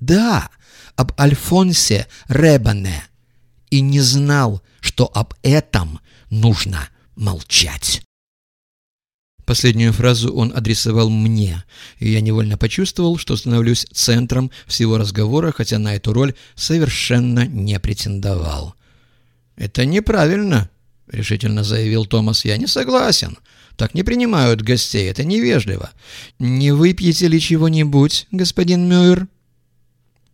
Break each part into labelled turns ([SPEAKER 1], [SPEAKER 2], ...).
[SPEAKER 1] Да, об Альфонсе Ребане. И не знал, что об этом нужно молчать. Последнюю фразу он адресовал мне, и я невольно почувствовал, что становлюсь центром всего разговора, хотя на эту роль совершенно не претендовал. «Это неправильно», — решительно заявил Томас. «Я не согласен. Так не принимают гостей, это невежливо. Не выпьете ли чего-нибудь, господин Мюэр?»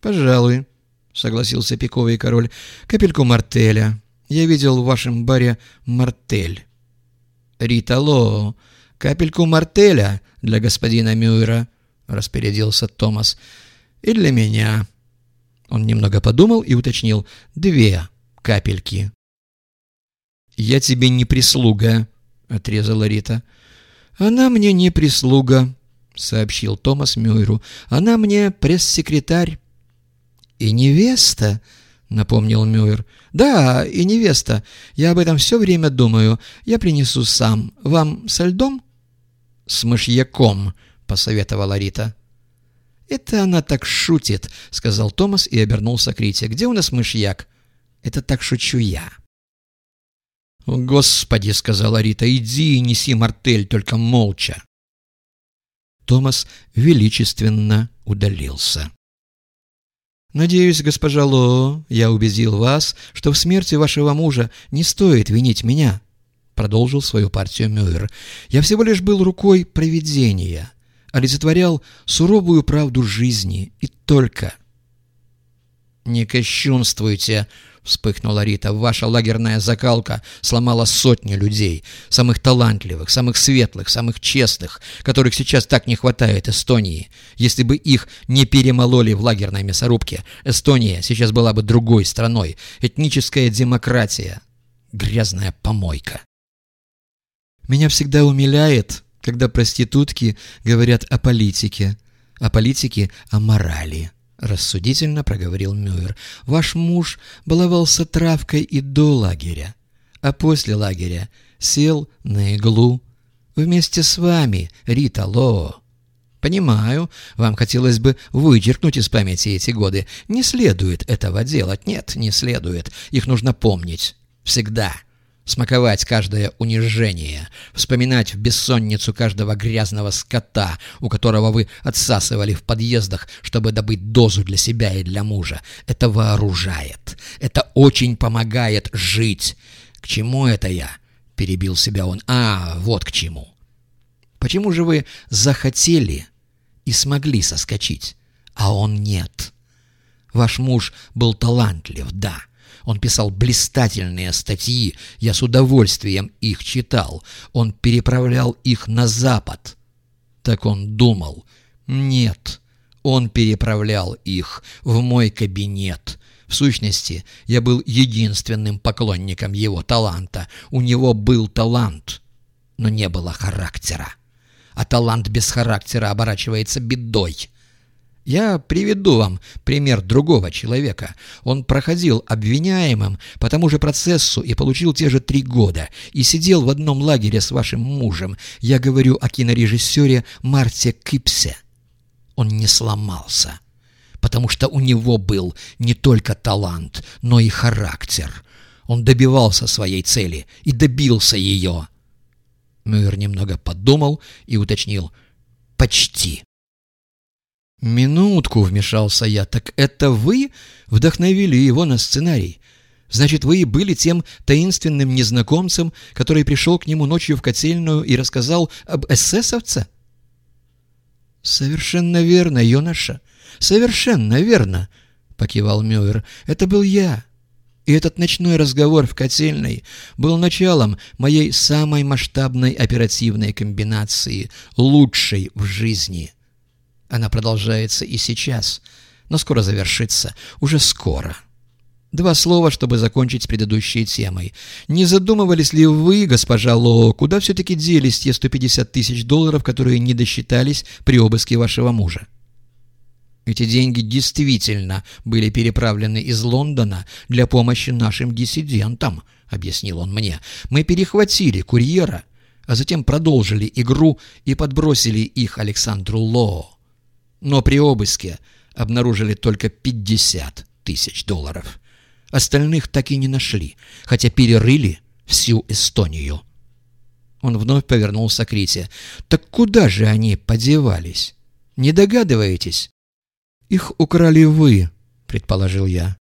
[SPEAKER 1] «Пожалуй», — согласился пиковый король. «Капельку мартеля. Я видел в вашем баре мартель». «Рита Лоо», капельку мартеля для господина Мюйра», — распорядился Томас. «И для меня». Он немного подумал и уточнил. «Две капельки». «Я тебе не прислуга», — отрезала Рита. «Она мне не прислуга», — сообщил Томас Мюйру. «Она мне пресс-секретарь». «И невеста», — напомнил Мюйр. «Да, и невеста. Я об этом все время думаю. Я принесу сам. Вам со льдом?» «С мышьяком», — посоветовала Рита. «Это она так шутит», — сказал Томас и обернулся к Рите. «Где у нас мышьяк?» «Это так шучу я». «Господи», — сказала Рита, — «иди и неси мартель, только молча». Томас величественно удалился. «Надеюсь, госпожа Ло, я убедил вас, что в смерти вашего мужа не стоит винить меня», — продолжил свою партию Мюэр. «Я всего лишь был рукой провидения, олицетворял суровую правду жизни и только». «Не кощунствуйте», — вспыхнула Рита. «Ваша лагерная закалка сломала сотни людей, самых талантливых, самых светлых, самых честных, которых сейчас так не хватает Эстонии. Если бы их не перемололи в лагерной мясорубке, Эстония сейчас была бы другой страной. Этническая демократия. Грязная помойка». Меня всегда умиляет, когда проститутки говорят о политике, о политике, о морали. — рассудительно проговорил Мюэр. «Ваш муж баловался травкой и до лагеря, а после лагеря сел на иглу вместе с вами, Рита Лоо. Понимаю, вам хотелось бы вычеркнуть из памяти эти годы. Не следует этого делать. Нет, не следует. Их нужно помнить. Всегда» смаковать каждое унижение, вспоминать в бессонницу каждого грязного скота, у которого вы отсасывали в подъездах, чтобы добыть дозу для себя и для мужа. Это вооружает. Это очень помогает жить. К чему это я? Перебил себя он. А, вот к чему. Почему же вы захотели и смогли соскочить, а он нет? Ваш муж был талантлив, да, — он писал блистательные статьи, я с удовольствием их читал. Он переправлял их на Запад. Так он думал. Нет, он переправлял их в мой кабинет. В сущности, я был единственным поклонником его таланта. У него был талант, но не было характера. А талант без характера оборачивается бедой. Я приведу вам пример другого человека. Он проходил обвиняемым по тому же процессу и получил те же три года, и сидел в одном лагере с вашим мужем. Я говорю о кинорежиссере Марте Кипсе. Он не сломался, потому что у него был не только талант, но и характер. Он добивался своей цели и добился ее. Мюэр немного подумал и уточнил «почти». «Минутку», — вмешался я, — «так это вы вдохновили его на сценарий? Значит, вы и были тем таинственным незнакомцем, который пришел к нему ночью в котельную и рассказал об эсэсовце?» «Совершенно верно, юноша, совершенно верно», — покивал Мюэр. «Это был я». И этот ночной разговор в котельной был началом моей самой масштабной оперативной комбинации, лучшей в жизни. Она продолжается и сейчас, но скоро завершится, уже скоро. Два слова, чтобы закончить с предыдущей темой. Не задумывались ли вы, госпожа Лоо, куда все-таки делись те 150 тысяч долларов, которые не досчитались при обыске вашего мужа? Эти деньги действительно были переправлены из Лондона для помощи нашим диссидентам, объяснил он мне. Мы перехватили курьера, а затем продолжили игру и подбросили их Александру Лоо. Но при обыске обнаружили только 50 тысяч долларов. Остальных так и не нашли, хотя перерыли всю Эстонию. Он вновь повернулся к Рите. «Так куда же они подевались? Не догадываетесь?» «Их украли вы», — предположил я.